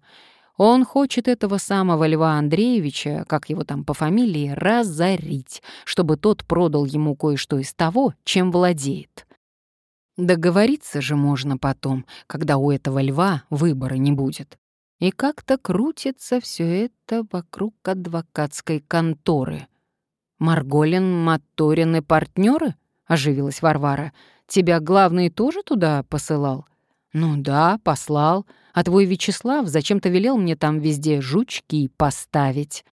Он хочет этого самого Льва Андреевича, как его там по фамилии, разорить, чтобы тот продал ему кое-что из того, чем владеет. Договориться же можно потом, когда у этого льва выбора не будет. И как-то крутится все это вокруг адвокатской конторы. «Марголин, Моторин и партнеры? оживилась Варвара. «Тебя главный тоже туда посылал?» «Ну да, послал. А твой Вячеслав зачем-то велел мне там везде жучки поставить».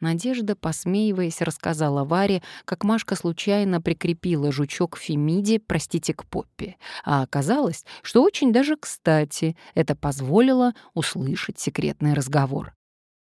Надежда, посмеиваясь, рассказала Варе, как Машка случайно прикрепила жучок Фемиде, простите, к Поппе. А оказалось, что очень даже кстати это позволило услышать секретный разговор.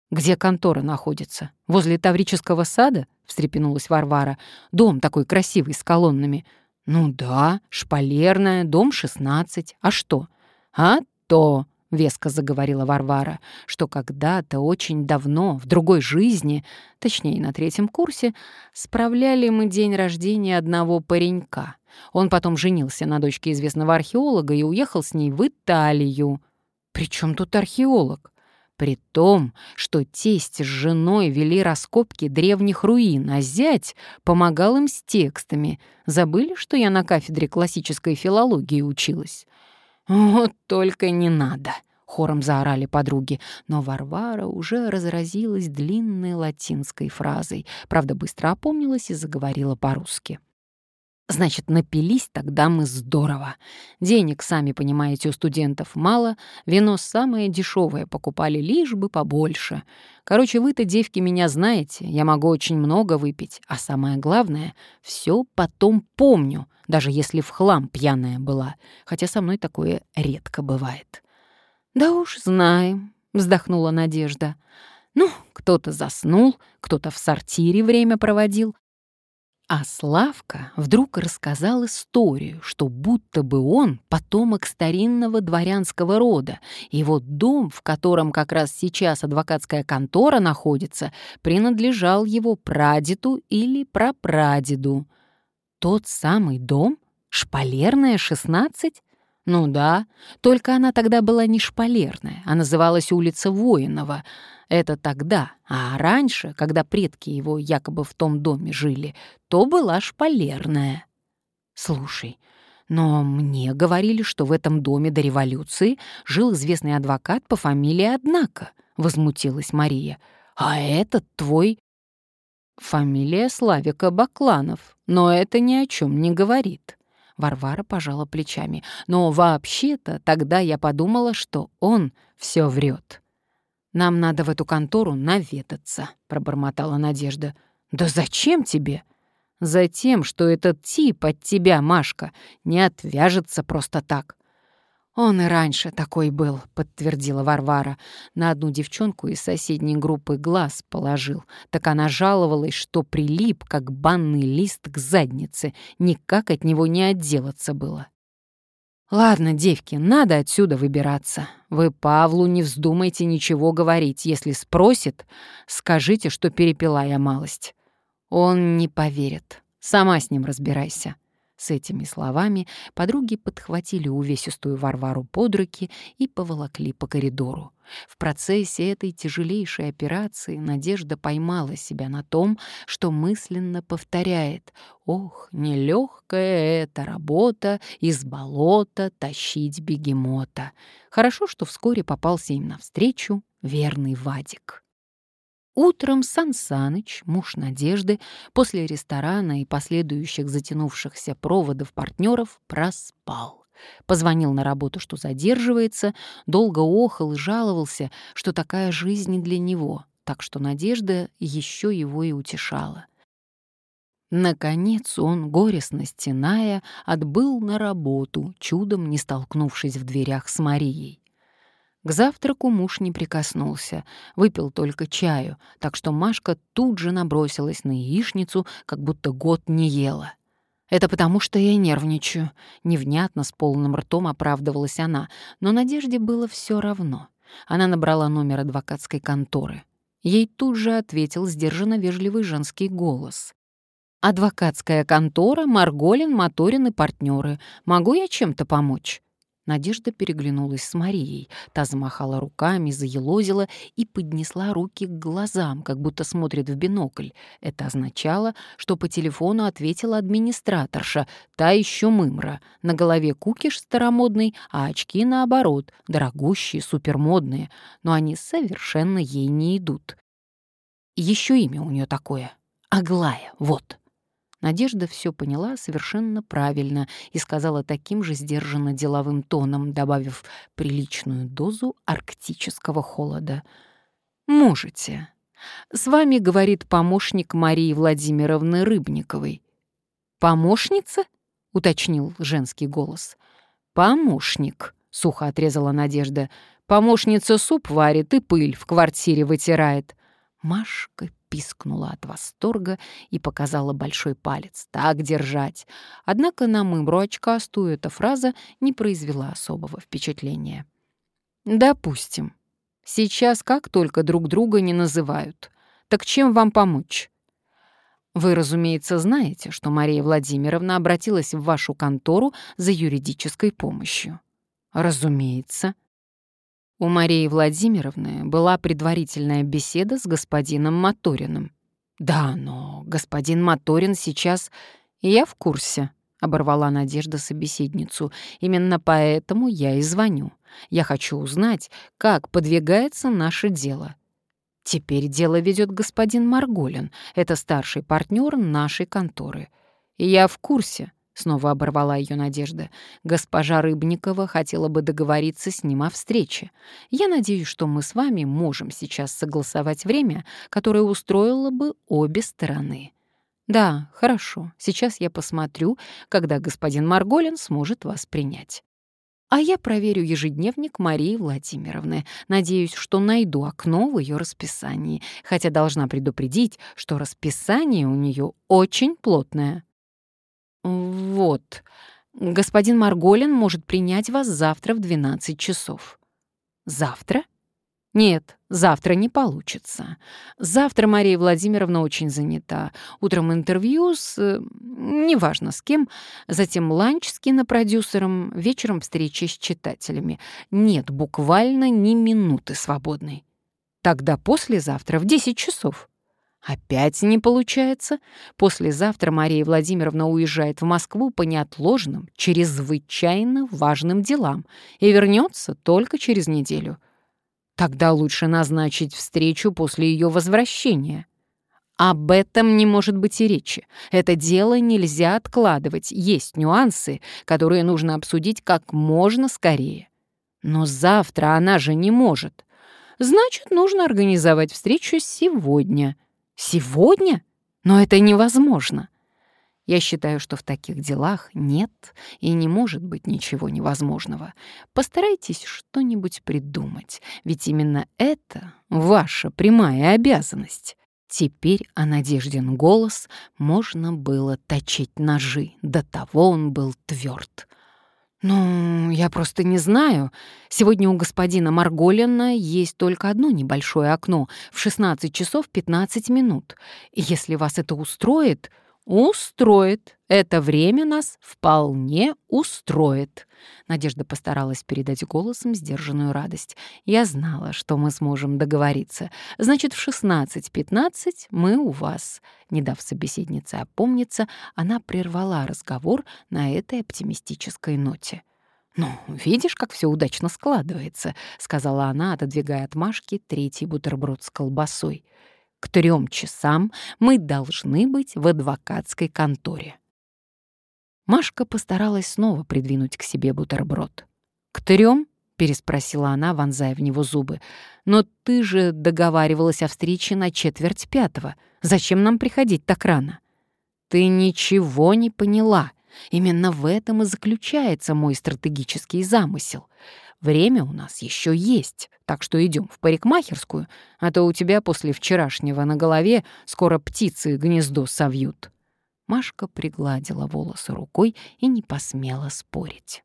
«Где контора находится? Возле Таврического сада?» — встрепенулась Варвара. «Дом такой красивый, с колоннами». «Ну да, шпалерная, дом 16. А что?» «А то!» — веско заговорила Варвара, что когда-то очень давно, в другой жизни, точнее, на третьем курсе, справляли мы день рождения одного паренька. Он потом женился на дочке известного археолога и уехал с ней в Италию. «При чем тут археолог?» При том, что тесть с женой вели раскопки древних руин, а зять помогал им с текстами. Забыли, что я на кафедре классической филологии училась? «Вот только не надо!» — хором заорали подруги, но Варвара уже разразилась длинной латинской фразой, правда, быстро опомнилась и заговорила по-русски. Значит, напились тогда мы здорово. Денег, сами понимаете, у студентов мало, вино самое дешевое покупали, лишь бы побольше. Короче, вы-то, девки, меня знаете, я могу очень много выпить, а самое главное, все потом помню, даже если в хлам пьяная была, хотя со мной такое редко бывает. «Да уж знаем», — вздохнула Надежда. «Ну, кто-то заснул, кто-то в сортире время проводил, а Славка вдруг рассказал историю, что будто бы он потомок старинного дворянского рода, и вот дом, в котором как раз сейчас адвокатская контора находится, принадлежал его прадеду или прапрадеду. Тот самый дом? Шпалерная, 16? Ну да, только она тогда была не шпалерная, а называлась улица Воинова — это тогда, а раньше, когда предки его якобы в том доме жили, то была шпалерная. Слушай, но мне говорили, что в этом доме до революции жил известный адвокат по фамилии Однако, возмутилась Мария. А этот твой... Фамилия Славика Бакланов, но это ни о чем не говорит. Варвара пожала плечами. Но вообще-то тогда я подумала, что он все врет. «Нам надо в эту контору наведаться», — пробормотала Надежда. «Да зачем тебе?» «Затем, что этот тип от тебя, Машка, не отвяжется просто так». «Он и раньше такой был», — подтвердила Варвара. На одну девчонку из соседней группы глаз положил. Так она жаловалась, что прилип, как банный лист к заднице. Никак от него не отделаться было. «Ладно, девки, надо отсюда выбираться. Вы Павлу не вздумайте ничего говорить. Если спросит, скажите, что перепила я малость. Он не поверит. Сама с ним разбирайся». С этими словами подруги подхватили увесистую Варвару под руки и поволокли по коридору. В процессе этой тяжелейшей операции Надежда поймала себя на том, что мысленно повторяет «Ох, нелегкая эта работа из болота тащить бегемота». Хорошо, что вскоре попался им навстречу верный Вадик. Утром Сан Саныч, муж Надежды, после ресторана и последующих затянувшихся проводов партнеров проспал. Позвонил на работу, что задерживается, долго охал и жаловался, что такая жизнь не для него, так что Надежда еще его и утешала. Наконец он, горестно стеная, отбыл на работу, чудом не столкнувшись в дверях с Марией. К завтраку муж не прикоснулся, выпил только чаю, так что Машка тут же набросилась на яичницу, как будто год не ела. «Это потому, что я нервничаю», — невнятно, с полным ртом оправдывалась она, но Надежде было все равно. Она набрала номер адвокатской конторы. Ей тут же ответил сдержанно вежливый женский голос. «Адвокатская контора, Марголин, Моторин и партнеры. Могу я чем-то помочь?» Надежда переглянулась с Марией. Та замахала руками, заелозила и поднесла руки к глазам, как будто смотрит в бинокль. Это означало, что по телефону ответила администраторша, та еще мымра. На голове кукиш старомодный, а очки, наоборот, дорогущие, супермодные. Но они совершенно ей не идут. Еще имя у нее такое. Аглая, вот. Надежда все поняла совершенно правильно и сказала таким же сдержанно деловым тоном, добавив приличную дозу арктического холода. «Можете. С вами говорит помощник Марии Владимировны Рыбниковой». «Помощница?» — уточнил женский голос. «Помощник», — сухо отрезала Надежда. «Помощница суп варит и пыль в квартире вытирает». Машка пискнула от восторга и показала большой палец. «Так держать!» Однако на мымру очкастую эта фраза не произвела особого впечатления. «Допустим. Сейчас как только друг друга не называют. Так чем вам помочь?» Вы, разумеется, знаете, что Мария Владимировна обратилась в вашу контору за юридической помощью. Разумеется. У Марии Владимировны была предварительная беседа с господином Моториным. «Да, но господин Моторин сейчас...» «Я в курсе», — оборвала Надежда собеседницу. «Именно поэтому я и звоню. Я хочу узнать, как подвигается наше дело». «Теперь дело ведет господин Марголин. Это старший партнер нашей конторы. я в курсе», — снова оборвала ее Надежда. «Госпожа Рыбникова хотела бы договориться с ним о встрече. Я надеюсь, что мы с вами можем сейчас согласовать время, которое устроило бы обе стороны». «Да, хорошо. Сейчас я посмотрю, когда господин Марголин сможет вас принять». А я проверю ежедневник Марии Владимировны. Надеюсь, что найду окно в ее расписании, хотя должна предупредить, что расписание у нее очень плотное. «Вот, господин Марголин может принять вас завтра в 12 часов». «Завтра?» «Нет, завтра не получится. Завтра Мария Владимировна очень занята. Утром интервью с... Э, неважно с кем, затем ланч с кинопродюсером, вечером встречи с читателями. Нет буквально ни минуты свободной. Тогда послезавтра в 10 часов». Опять не получается. Послезавтра Мария Владимировна уезжает в Москву по неотложным, чрезвычайно важным делам и вернется только через неделю. Тогда лучше назначить встречу после ее возвращения. Об этом не может быть и речи. Это дело нельзя откладывать. Есть нюансы, которые нужно обсудить как можно скорее. Но завтра она же не может. Значит, нужно организовать встречу сегодня — Сегодня? Но это невозможно. Я считаю, что в таких делах нет и не может быть ничего невозможного. Постарайтесь что-нибудь придумать, ведь именно это ваша прямая обязанность. Теперь о Надеждин голос можно было точить ножи, до того он был тверд. «Ну, я просто не знаю. Сегодня у господина Марголина есть только одно небольшое окно в 16 часов 15 минут. Если вас это устроит, «Устроит. Это время нас вполне устроит». Надежда постаралась передать голосом сдержанную радость. «Я знала, что мы сможем договориться. Значит, в 16.15 мы у вас». Не дав собеседнице опомниться, она прервала разговор на этой оптимистической ноте. «Ну, видишь, как все удачно складывается», — сказала она, отодвигая от Машки третий бутерброд с колбасой. К трем часам мы должны быть в адвокатской конторе. Машка постаралась снова придвинуть к себе бутерброд. «К трём?» — переспросила она, вонзая в него зубы. «Но ты же договаривалась о встрече на четверть пятого. Зачем нам приходить так рано?» «Ты ничего не поняла. Именно в этом и заключается мой стратегический замысел. Время у нас еще есть, так что идем в парикмахерскую, а то у тебя после вчерашнего на голове скоро птицы гнездо совьют». Машка пригладила волосы рукой и не посмела спорить.